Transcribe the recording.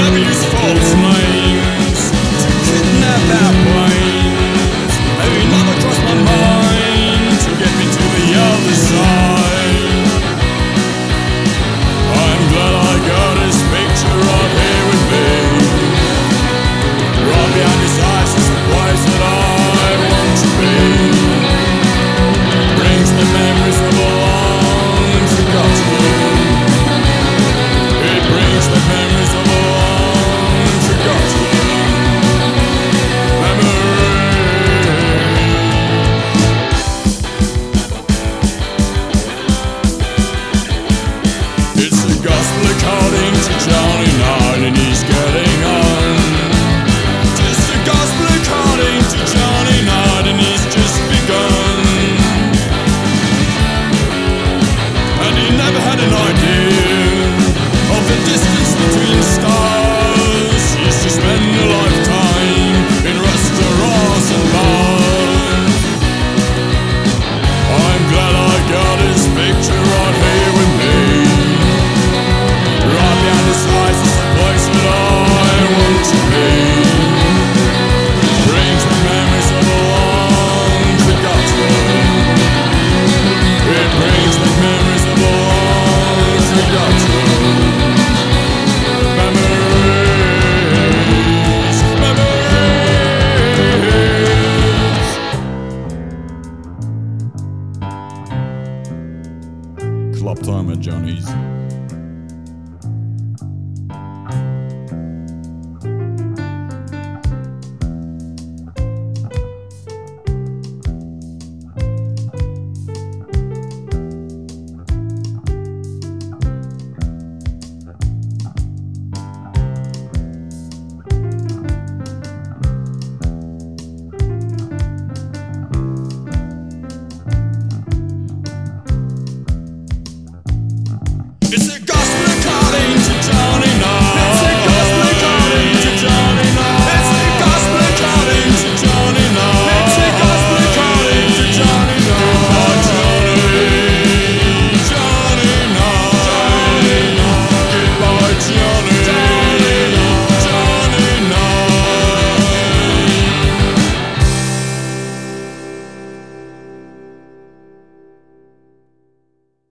never use Memories, memories. Club time at Johnny's.